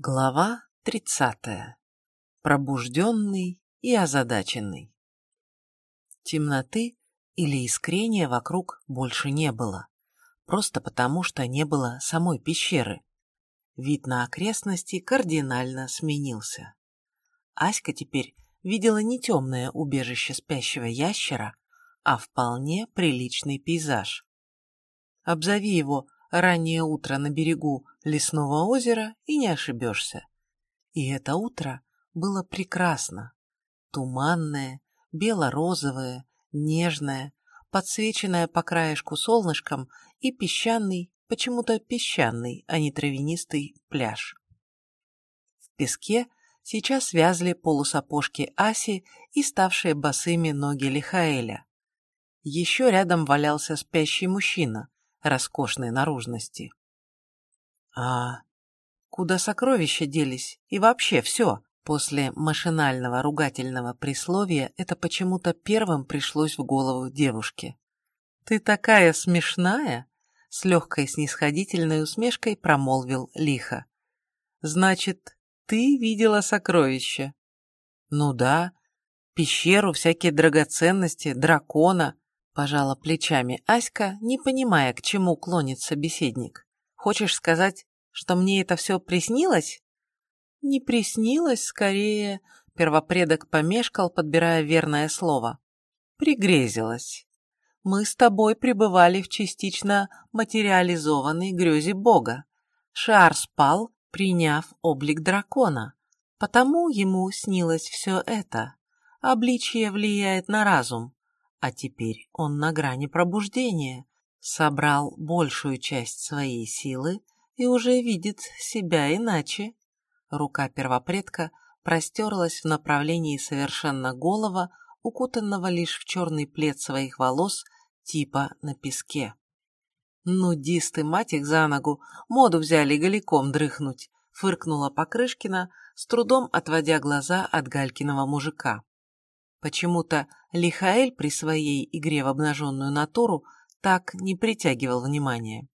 Глава тридцатая. Пробужденный и озадаченный. Темноты или искрения вокруг больше не было, просто потому что не было самой пещеры. Вид на окрестности кардинально сменился. Аська теперь видела не темное убежище спящего ящера, а вполне приличный пейзаж. Обзови его раннее утро на берегу лесного озера и не ошибешься. И это утро было прекрасно. Туманное, бело-розовое, нежное, подсвеченное по краешку солнышком и песчаный, почему-то песчаный, а не травянистый пляж. В песке сейчас вязли полусапожки Аси и ставшие босыми ноги Лихаэля. Еще рядом валялся спящий мужчина, роскошной наружности. А куда сокровища делись? И вообще все. После машинального ругательного присловия это почему-то первым пришлось в голову девушке. «Ты такая смешная!» — с легкой снисходительной усмешкой промолвил лихо. «Значит, ты видела сокровища?» «Ну да, пещеру, всякие драгоценности, дракона. Пожала плечами Аська, не понимая, к чему клонит собеседник. «Хочешь сказать, что мне это все приснилось?» «Не приснилось, скорее...» Первопредок помешкал, подбирая верное слово. «Пригрезилось. Мы с тобой пребывали в частично материализованной грезе Бога. Шар спал, приняв облик дракона. Потому ему снилось все это. Обличие влияет на разум. А теперь он на грани пробуждения, собрал большую часть своей силы и уже видит себя иначе. Рука первопредка простерлась в направлении совершенно голого, укутанного лишь в черный плед своих волос, типа на песке. «Нудисты, мать их за ногу, моду взяли голиком дрыхнуть», фыркнула Покрышкина, с трудом отводя глаза от Галькиного мужика. Почему-то Лихаэль при своей игре в обнаженную натуру так не притягивал внимания.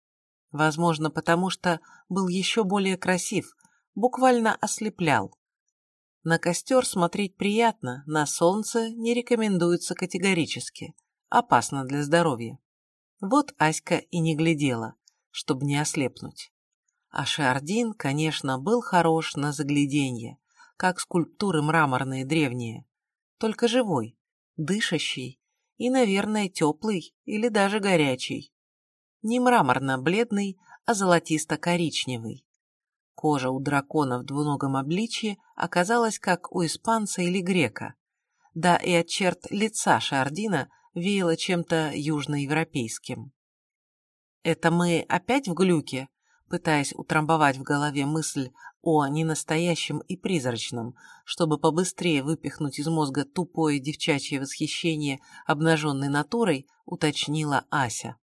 Возможно, потому что был еще более красив, буквально ослеплял. На костер смотреть приятно, на солнце не рекомендуется категорически, опасно для здоровья. Вот Аська и не глядела, чтобы не ослепнуть. А Шардин, конечно, был хорош на загляденье, как скульптуры мраморные древние только живой, дышащий и, наверное, теплый или даже горячий. Не мраморно-бледный, а золотисто-коричневый. Кожа у дракона в двуногом обличье оказалась как у испанца или грека. Да и от черт лица Шардина веяло чем-то южноевропейским. «Это мы опять в глюке?» Пытаясь утрамбовать в голове мысль о ненастоящем и призрачном, чтобы побыстрее выпихнуть из мозга тупое девчачье восхищение обнаженной натурой, уточнила Ася.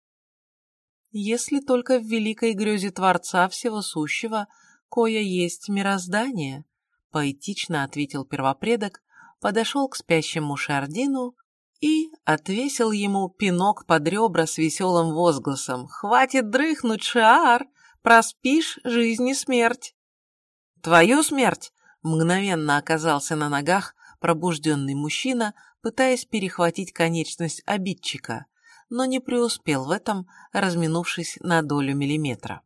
«Если только в великой грезе Творца Всего Сущего кое есть мироздание», поэтично ответил первопредок, подошел к спящему Шардину и отвесил ему пинок под ребра с веселым возгласом «Хватит дрыхнуть, Шиар! Проспишь жизнь и смерть!» «Твою смерть!» — мгновенно оказался на ногах пробужденный мужчина, пытаясь перехватить конечность обидчика, но не преуспел в этом, разминувшись на долю миллиметра.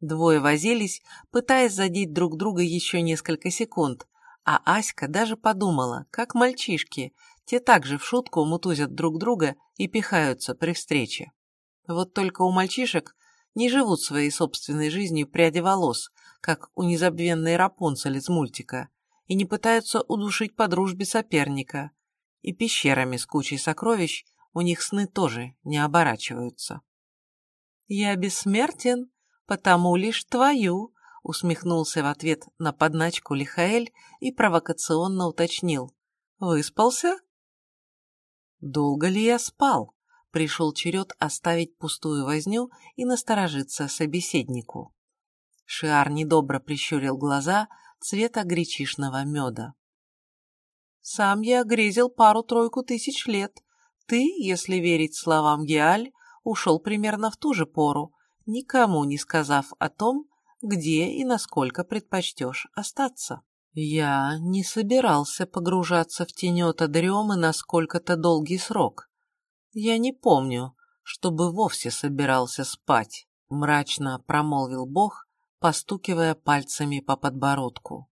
Двое возились, пытаясь задеть друг друга еще несколько секунд, а Аська даже подумала, как мальчишки, те также в шутку мутузят друг друга и пихаются при встрече. Вот только у мальчишек не живут своей собственной жизнью пряди волос, как у незабвенной Рапунцель из мультика, и не пытаются удушить по дружбе соперника. И пещерами с кучей сокровищ у них сны тоже не оборачиваются. «Я бессмертен, потому лишь твою», усмехнулся в ответ на подначку Лихаэль и провокационно уточнил. «Выспался?» «Долго ли я спал?» Пришел черед оставить пустую возню и насторожиться собеседнику. Шиар недобро прищурил глаза цвета гречишного меда. «Сам я грезил пару-тройку тысяч лет. Ты, если верить словам Геаль, ушел примерно в ту же пору, никому не сказав о том, где и насколько предпочтешь остаться. Я не собирался погружаться в тенета дремы на сколько-то долгий срок. Я не помню, чтобы вовсе собирался спать, мрачно промолвил Бог, постукивая пальцами по подбородку.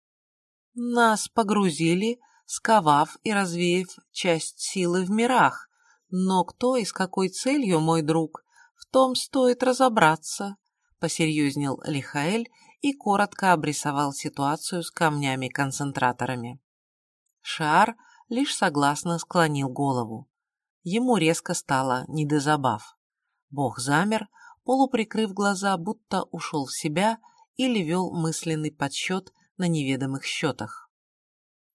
Нас погрузили, сковав и развеяв часть силы в мирах, но кто и с какой целью, мой друг, в том стоит разобраться, посерьезнел Лихаэль и коротко обрисовал ситуацию с камнями-концентраторами. Шар лишь согласно склонил голову. Ему резко стало не до забав. Бог замер, полуприкрыв глаза, будто ушел в себя или вел мысленный подсчет на неведомых счетах.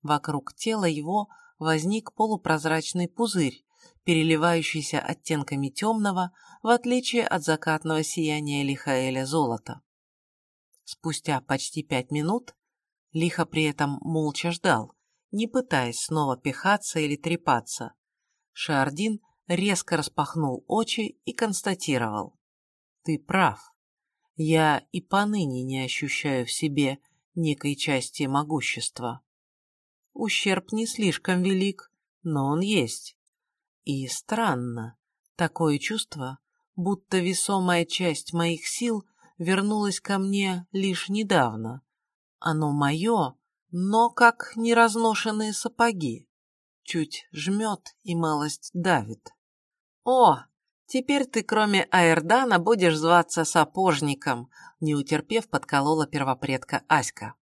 Вокруг тела его возник полупрозрачный пузырь, переливающийся оттенками темного, в отличие от закатного сияния Лихаэля золота. Спустя почти пять минут Лиха при этом молча ждал, не пытаясь снова пихаться или трепаться. Шардин резко распахнул очи и констатировал. «Ты прав. Я и поныне не ощущаю в себе некой части могущества. Ущерб не слишком велик, но он есть. И странно, такое чувство, будто весомая часть моих сил вернулась ко мне лишь недавно. Оно мое, но как неразношенные сапоги. Чуть жмет и малость давит. О, теперь ты кроме Аэрдана будешь зваться сапожником, не утерпев, подколола первопредка Аська.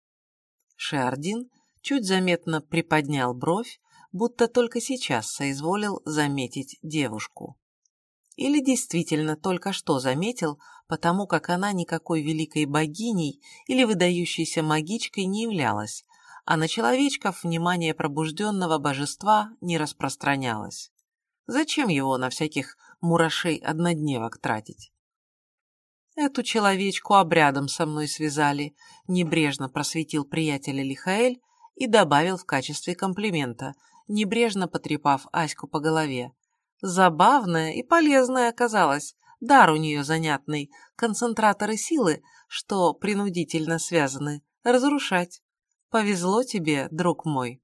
Шардин чуть заметно приподнял бровь, будто только сейчас соизволил заметить девушку. Или действительно только что заметил, потому как она никакой великой богиней или выдающейся магичкой не являлась, а на человечков внимание пробужденного божества не распространялось. Зачем его на всяких мурашей-однодневок тратить? Эту человечку обрядом со мной связали, небрежно просветил приятеля Лихаэль и добавил в качестве комплимента, небрежно потрепав Аську по голове. Забавная и полезная оказалась, дар у нее занятный, концентраторы силы, что принудительно связаны, разрушать. Повезло тебе, друг мой.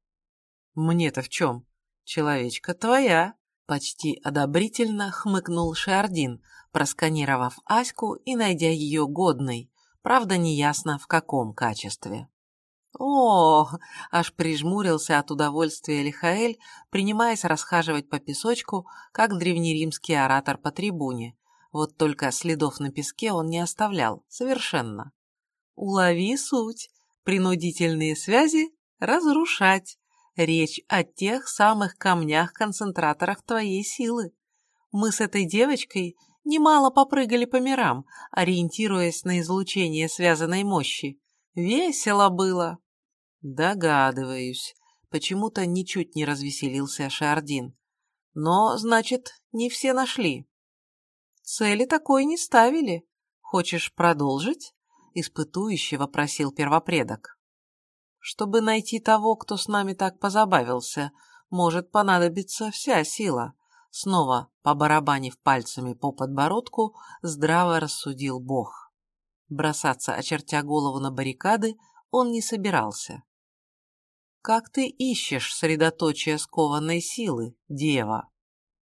Мне-то в чем? Человечка твоя, почти одобрительно хмыкнул Шардин, просканировав Аську и найдя ее годной, правда неясно в каком качестве. О, аж прижмурился от удовольствия Лихаэль, принимаясь расхаживать по песочку, как древнеримский оратор по трибуне. Вот только следов на песке он не оставлял, совершенно. Улови суть. Принудительные связи разрушать. Речь о тех самых камнях-концентраторах твоей силы. Мы с этой девочкой немало попрыгали по мирам, ориентируясь на излучение связанной мощи. Весело было. Догадываюсь. Почему-то ничуть не развеселился Шардин. Но, значит, не все нашли. Цели такой не ставили. Хочешь продолжить? Испытующе вопросил первопредок. Чтобы найти того, кто с нами так позабавился, может понадобиться вся сила. Снова, побарабанив пальцами по подбородку, здраво рассудил Бог. Бросаться, очертя голову на баррикады, он не собирался. «Как ты ищешь средоточие скованной силы, дева?»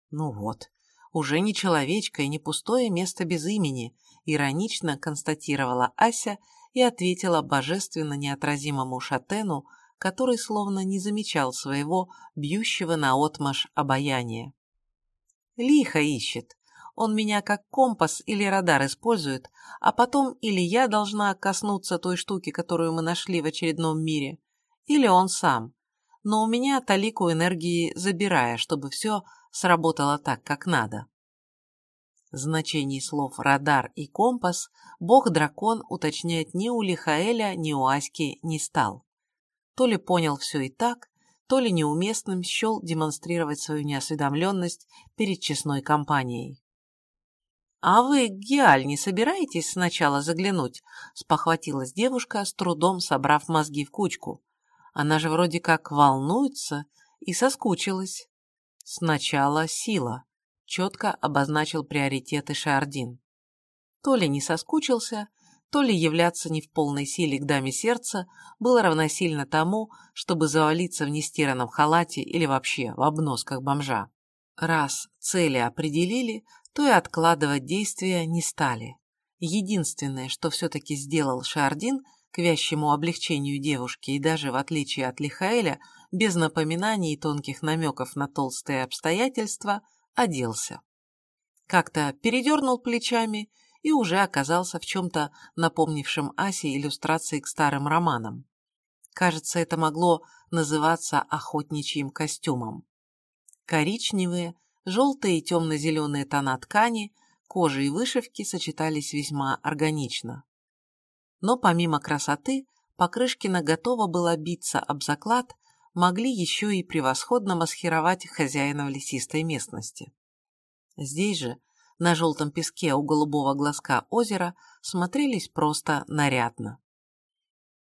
«Ну вот, уже не человечка и не пустое место без имени», иронично констатировала Ася и ответила божественно неотразимому шатену, который словно не замечал своего бьющего наотмашь обаяния. Лихо ищет. Он меня как компас или радар использует, а потом или я должна коснуться той штуки, которую мы нашли в очередном мире, или он сам. Но у меня талику энергии забирая, чтобы все сработало так, как надо. Значений слов «радар» и «компас» бог-дракон уточнять ни у Лихаэля, ни у Аськи не стал. То ли понял все и так, то ли неуместным счел демонстрировать свою неосведомленность перед честной компанией. «А вы, Геаль, не собираетесь сначала заглянуть?» – спохватилась девушка, с трудом собрав мозги в кучку. Она же вроде как волнуется и соскучилась. Сначала сила, четко обозначил приоритеты Шардин. То ли не соскучился, то ли являться не в полной силе к даме сердца было равносильно тому, чтобы завалиться в нестиранном халате или вообще в обносках бомжа. Раз цели определили, то и откладывать действия не стали. Единственное, что все-таки сделал Шардин к вящему облегчению девушки и даже, в отличие от Лихаэля, без напоминаний и тонких намеков на толстые обстоятельства, оделся. Как-то передернул плечами и уже оказался в чем-то напомнившем Асе иллюстрации к старым романам. Кажется, это могло называться охотничьим костюмом. Коричневые, желтые и темно-зеленые тона ткани, кожи и вышивки сочетались весьма органично. Но помимо красоты, Покрышкина готова была биться об заклад, могли еще и превосходно маскировать хозяина в лесистой местности. Здесь же, на желтом песке у голубого глазка озера, смотрелись просто нарядно.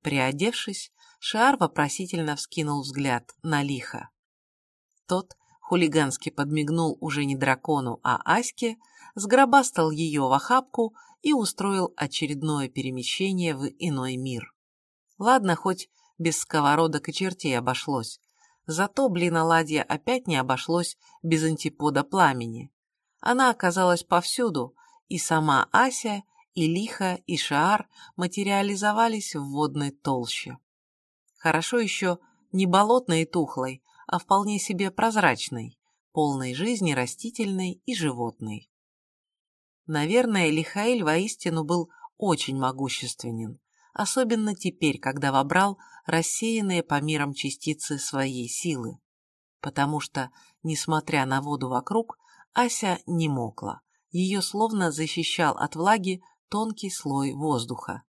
Приодевшись, Шиар вопросительно вскинул взгляд на лихо. Тот хулигански подмигнул уже не дракону, а Аське, сгробастал ее в охапку и устроил очередное перемещение в иной мир. Ладно, хоть без сковородок и чертей обошлось. Зато, блин, оладья опять не обошлось без антипода пламени. Она оказалась повсюду, и сама Ася, и Лиха, и Шаар материализовались в водной толще. Хорошо еще не болотной и тухлой, а вполне себе прозрачной, полной жизни растительной и животной. Наверное, Лихаэль воистину был очень могущественен, особенно теперь, когда вобрал рассеянные по мирам частицы своей силы. Потому что, несмотря на воду вокруг, Ася не мокла. Ее словно защищал от влаги тонкий слой воздуха.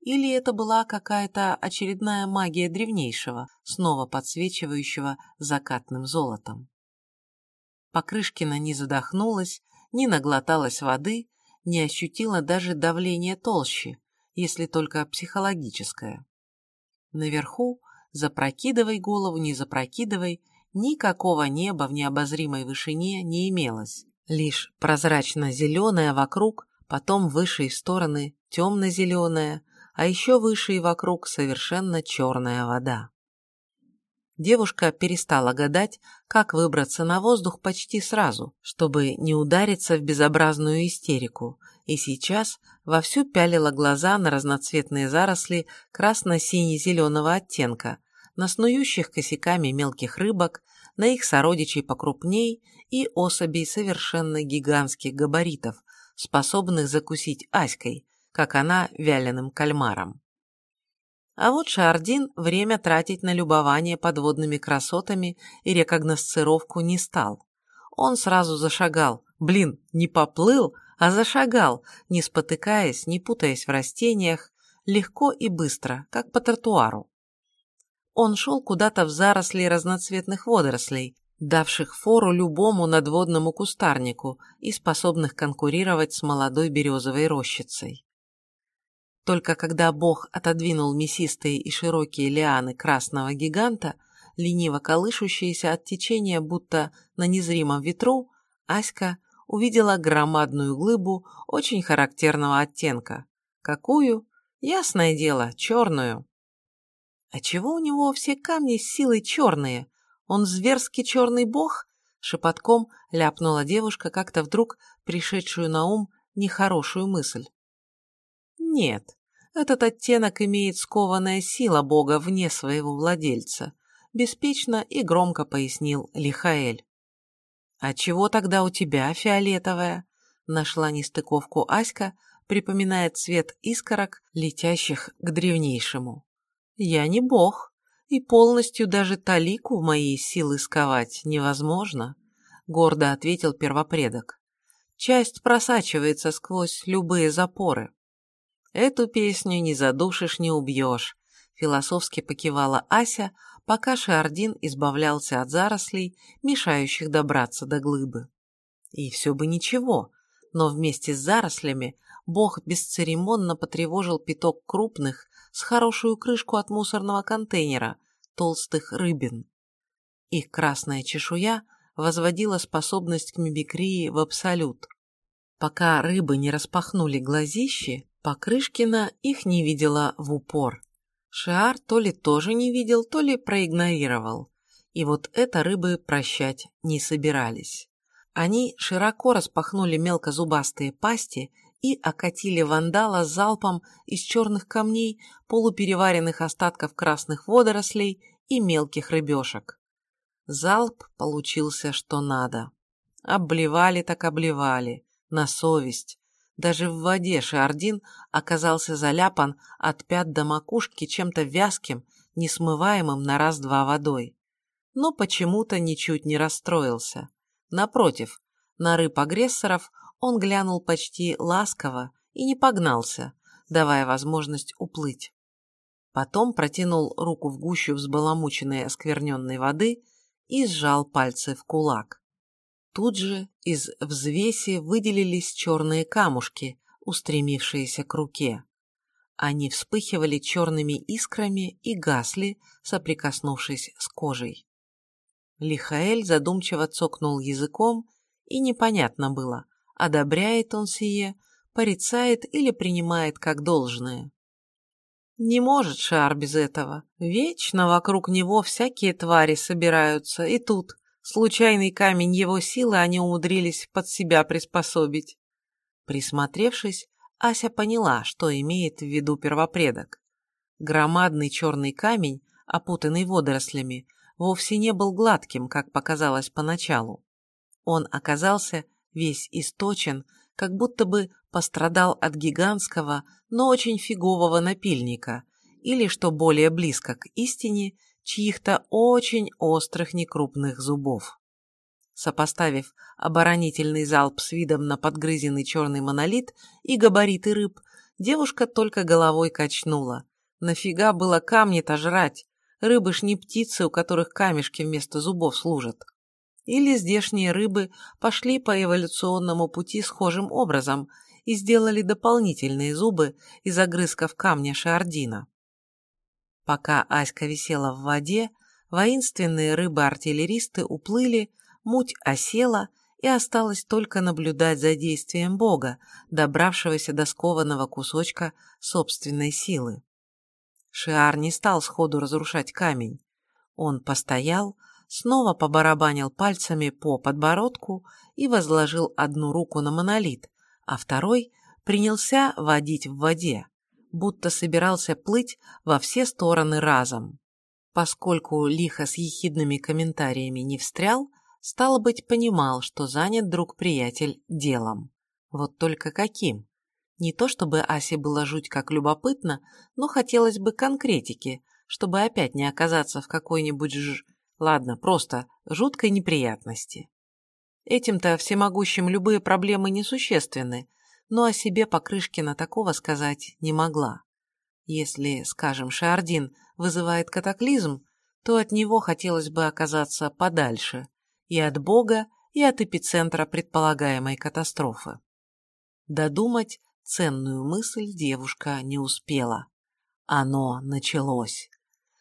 Или это была какая-то очередная магия древнейшего, снова подсвечивающего закатным золотом. Покрышкина не задохнулась, не наглоталась воды, не ощутила даже давление толщи, если только психологическое. Наверху, запрокидывай голову, не запрокидывай, никакого неба в необозримой вышине не имелось. Лишь прозрачно-зеленая вокруг, потом выше и стороны темно-зеленая, а еще выше и вокруг совершенно черная вода. Девушка перестала гадать, как выбраться на воздух почти сразу, чтобы не удариться в безобразную истерику, и сейчас вовсю пялила глаза на разноцветные заросли красно-сине-зеленого оттенка, на снующих косяками мелких рыбок, на их сородичей покрупней и особей совершенно гигантских габаритов, способных закусить Аськой, как она вяленым кальмаром. А вот Шардин время тратить на любование подводными красотами и рекогносцировку не стал. Он сразу зашагал. Блин, не поплыл, а зашагал, не спотыкаясь, не путаясь в растениях, легко и быстро, как по тротуару. Он шел куда-то в заросли разноцветных водорослей, давших фору любому надводному кустарнику и способных конкурировать с молодой березовой рощицей. Только когда бог отодвинул мясистые и широкие лианы красного гиганта, лениво колышущиеся от течения, будто на незримом ветру, Аська увидела громадную глыбу очень характерного оттенка. Какую? Ясное дело, черную. А чего у него все камни с силой черные? Он зверски черный бог? Шепотком ляпнула девушка, как-то вдруг пришедшую на ум нехорошую мысль. Нет, этот оттенок имеет скованная сила бога вне своего владельца, беспечно и громко пояснил Лихаэль. «А чего тогда у тебя фиолетовая?» Нашла нестыковку Аська, припоминая цвет искорок, летящих к древнейшему. «Я не бог, и полностью даже талику моей силы сковать невозможно», гордо ответил первопредок. «Часть просачивается сквозь любые запоры». Эту песню не задушишь, не убьешь, философски покивала Ася, пока Шиардин избавлялся от зарослей, мешающих добраться до глыбы. И все бы ничего, но вместе с зарослями бог бесцеремонно потревожил пяток крупных, с хорошую крышку от мусорного контейнера, толстых рыбин. Их красная чешуя возводила способность к мимикрии в абсолют. Пока рыбы не распахнули глазищи, Покрышкина их не видела в упор. Шиар то ли тоже не видел, то ли проигнорировал. И вот это рыбы прощать не собирались. Они широко распахнули мелкозубастые пасти и окатили вандала залпом из черных камней, полупереваренных остатков красных водорослей и мелких рыбешек. Залп получился что надо. Обливали так обливали, на совесть. Даже в воде Шиардин оказался заляпан от пят до макушки чем-то вязким, несмываемым на раз-два водой. Но почему-то ничуть не расстроился. Напротив, на рыб агрессоров он глянул почти ласково и не погнался, давая возможность уплыть. Потом протянул руку в гущу взбаламученной оскверненной воды и сжал пальцы в кулак. Тут же из взвеси выделились черные камушки, устремившиеся к руке. Они вспыхивали черными искрами и гасли, соприкоснувшись с кожей. Лихаэль задумчиво цокнул языком, и непонятно было, одобряет он сие, порицает или принимает как должное. Не может Шар без этого. Вечно вокруг него всякие твари собираются, и тут случайный камень его силы они умудрились под себя приспособить. Присмотревшись, Ася поняла, что имеет в виду первопредок. Громадный черный камень, опутанный водорослями, вовсе не был гладким, как показалось поначалу. Он оказался весь источен, как будто бы пострадал от гигантского, но очень фигового напильника, или, что более близко к истине, чьих-то очень острых некрупных зубов. Сопоставив оборонительный залп с видом на подгрызенный черный монолит и габариты рыб, девушка только головой качнула. Нафига было камни-то жрать? Рыбы ж не птицы, у которых камешки вместо зубов служат. Или здешние рыбы пошли по эволюционному пути схожим образом и сделали дополнительные зубы из огрызков камня шардина. Пока Аська висела в воде, воинственные рыбы-артиллеристы уплыли, муть осела, и осталось только наблюдать за действием Бога, добравшегося до скованного кусочка собственной силы. Шиар не стал сходу разрушать камень. Он постоял, снова побарабанил пальцами по подбородку и возложил одну руку на монолит, а второй принялся водить в воде, будто собирался плыть во все стороны разом. Поскольку лихо с ехидными комментариями не встрял, стало быть, понимал, что занят друг-приятель делом. Вот только каким? Не то чтобы Асе было жуть как любопытно, но хотелось бы конкретики, чтобы опять не оказаться в какой-нибудь ж Ладно, просто жуткой неприятности. Этим-то всемогущим любые проблемы несущественны, но о себе Покрышкина такого сказать не могла. Если, скажем, Шардин вызывает катаклизм, то от него хотелось бы оказаться подальше и от Бога, и от эпицентра предполагаемой катастрофы. Додумать ценную мысль девушка не успела. Оно началось.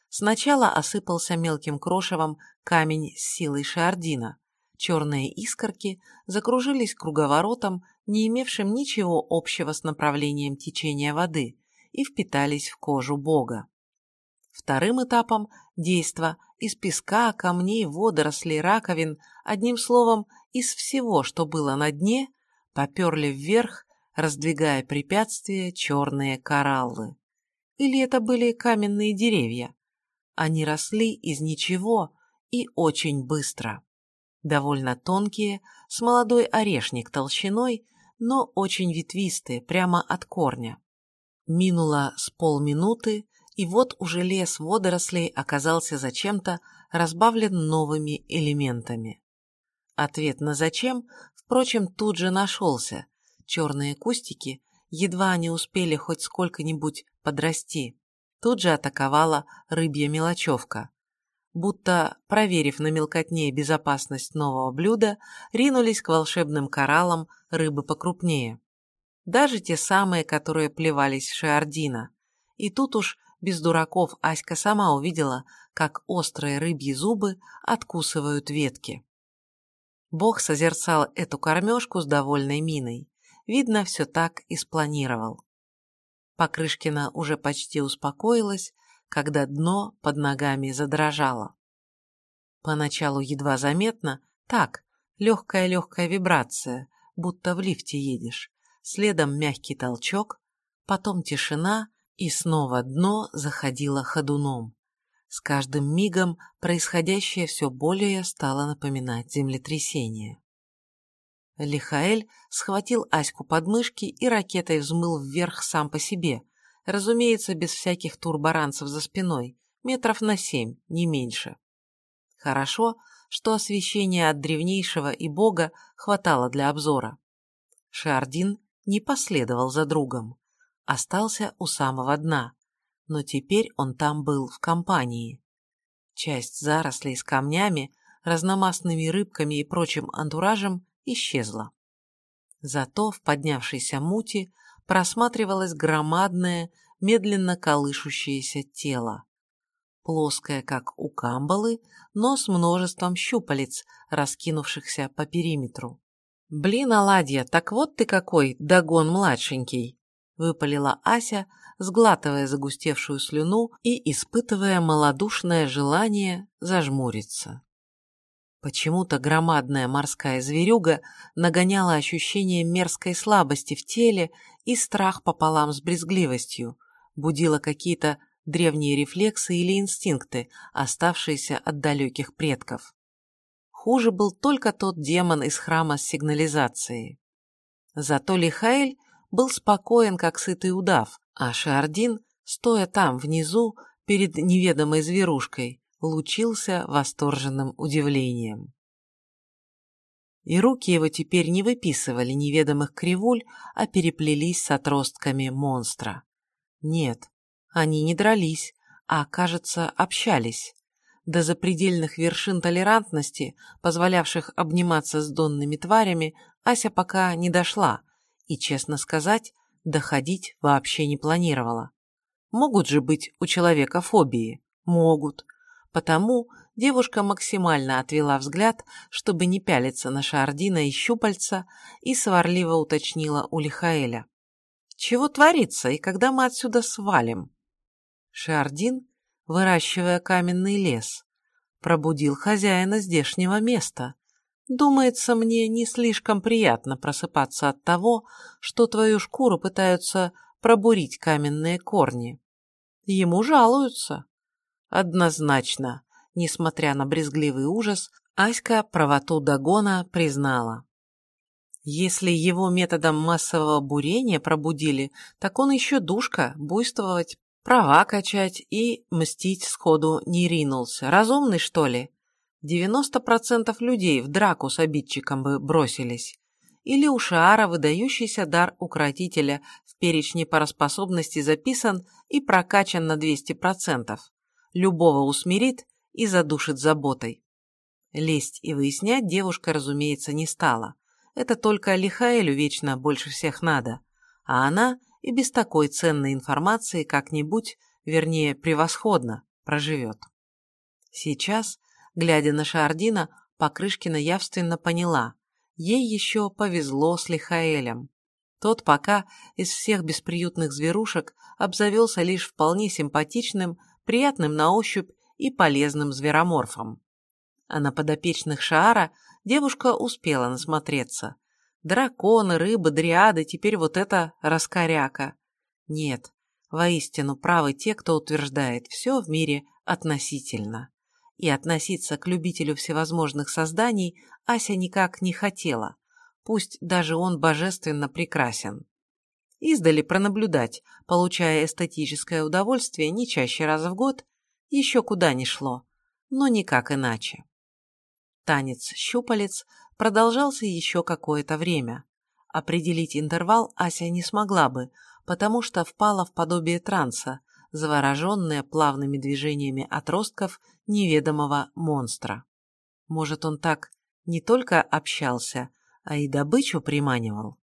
Сначала осыпался мелким крошевом камень с силой шардина. Черные искорки закружились круговоротом, не имевшим ничего общего с направлением течения воды, и впитались в кожу бога. Вторым этапом действа из песка, камней, водорослей, раковин, одним словом, из всего, что было на дне, поперли вверх, раздвигая препятствия черные кораллы. Или это были каменные деревья? Они росли из ничего и очень быстро. Довольно тонкие, с молодой орешник толщиной, но очень ветвистые, прямо от корня. Минуло с полминуты, и вот уже лес водорослей оказался зачем-то разбавлен новыми элементами. Ответ на «зачем», впрочем, тут же нашелся. Черные кустики едва они успели хоть сколько-нибудь подрасти тут же атаковала рыбья мелочевка. Будто, проверив на мелкотне безопасность нового блюда, ринулись к волшебным кораллам рыбы покрупнее. Даже те самые, которые плевались шиардина. И тут уж без дураков Аська сама увидела, как острые рыбьи зубы откусывают ветки. Бог созерцал эту кормежку с довольной миной. Видно, все так и спланировал. Покрышкина уже почти успокоилась, когда дно под ногами задрожало. Поначалу едва заметно, так, легкая-легкая вибрация, будто в лифте едешь, следом мягкий толчок, потом тишина, и снова дно заходило ходуном. С каждым мигом происходящее все более стало напоминать землетрясение. Лихаэль схватил Аську под мышки и ракетой взмыл вверх сам по себе, разумеется, без всяких турборанцев за спиной, метров на семь, не меньше. Хорошо, что освещения от древнейшего и бога хватало для обзора. Шардин не последовал за другом, остался у самого дна, но теперь он там был в компании. Часть зарослей с камнями, разномастными рыбками и прочим антуражем исчезла. Зато в поднявшейся мути просматривалось громадное, медленно колышущееся тело. Плоское, как у камбалы, но с множеством щупалец, раскинувшихся по периметру. «Блин, оладья, так вот ты какой, догон младшенький!» — выпалила Ася, сглатывая загустевшую слюну и испытывая малодушное желание зажмуриться. Почему-то громадная морская зверюга нагоняла ощущение мерзкой слабости в теле и страх пополам с брезгливостью, будила какие-то древние рефлексы или инстинкты, оставшиеся от далеких предков. Хуже был только тот демон из храма с сигнализацией. Зато Лихаэль был спокоен, как сытый удав, а Шардин, стоя там, внизу, перед неведомой зверушкой, лучился восторженным удивлением. И руки его теперь не выписывали неведомых кривуль, а переплелись с отростками монстра. Нет, они не дрались, а, кажется, общались. До запредельных вершин толерантности, позволявших обниматься с донными тварями, Ася пока не дошла, и, честно сказать, доходить вообще не планировала. Могут же быть у человека фобии? Могут. Потому девушка максимально отвела взгляд, чтобы не пялиться на Шардина и щупальца, и сварливо уточнила у Лихаэля. «Чего творится, и когда мы отсюда свалим?» Шардин, выращивая каменный лес, пробудил хозяина здешнего места. Думается, мне не слишком приятно просыпаться от того, что твою шкуру пытаются пробурить каменные корни. Ему жалуются. Однозначно, несмотря на брезгливый ужас, Аська правоту Дагона признала. Если его методом массового бурения пробудили, так он еще душка, буйствовать, права качать и мстить сходу не ринулся. Разумный, что ли? 90% людей в драку с обидчиком бы бросились. Или у Шаара выдающийся дар укротителя в перечне параспособности записан и прокачан на 200% любого усмирит и задушит заботой. Лезть и выяснять девушка, разумеется, не стала. Это только Лихаэлю вечно больше всех надо, а она и без такой ценной информации как-нибудь, вернее, превосходно, проживет. Сейчас, глядя на Шардина, Покрышкина явственно поняла, ей еще повезло с Лихаэлем. Тот пока из всех бесприютных зверушек обзавелся лишь вполне симпатичным, приятным на ощупь и полезным звероморфом. А на подопечных Шаара девушка успела насмотреться. Драконы, рыбы, дриады, теперь вот это раскоряка. Нет, воистину правы те, кто утверждает, все в мире относительно. И относиться к любителю всевозможных созданий Ася никак не хотела, пусть даже он божественно прекрасен издали пронаблюдать, получая эстетическое удовольствие не чаще раза в год, еще куда ни шло, но никак иначе. Танец щупалец продолжался еще какое-то время. Определить интервал Ася не смогла бы, потому что впала в подобие транса, завороженная плавными движениями отростков неведомого монстра. Может, он так не только общался, а и добычу приманивал?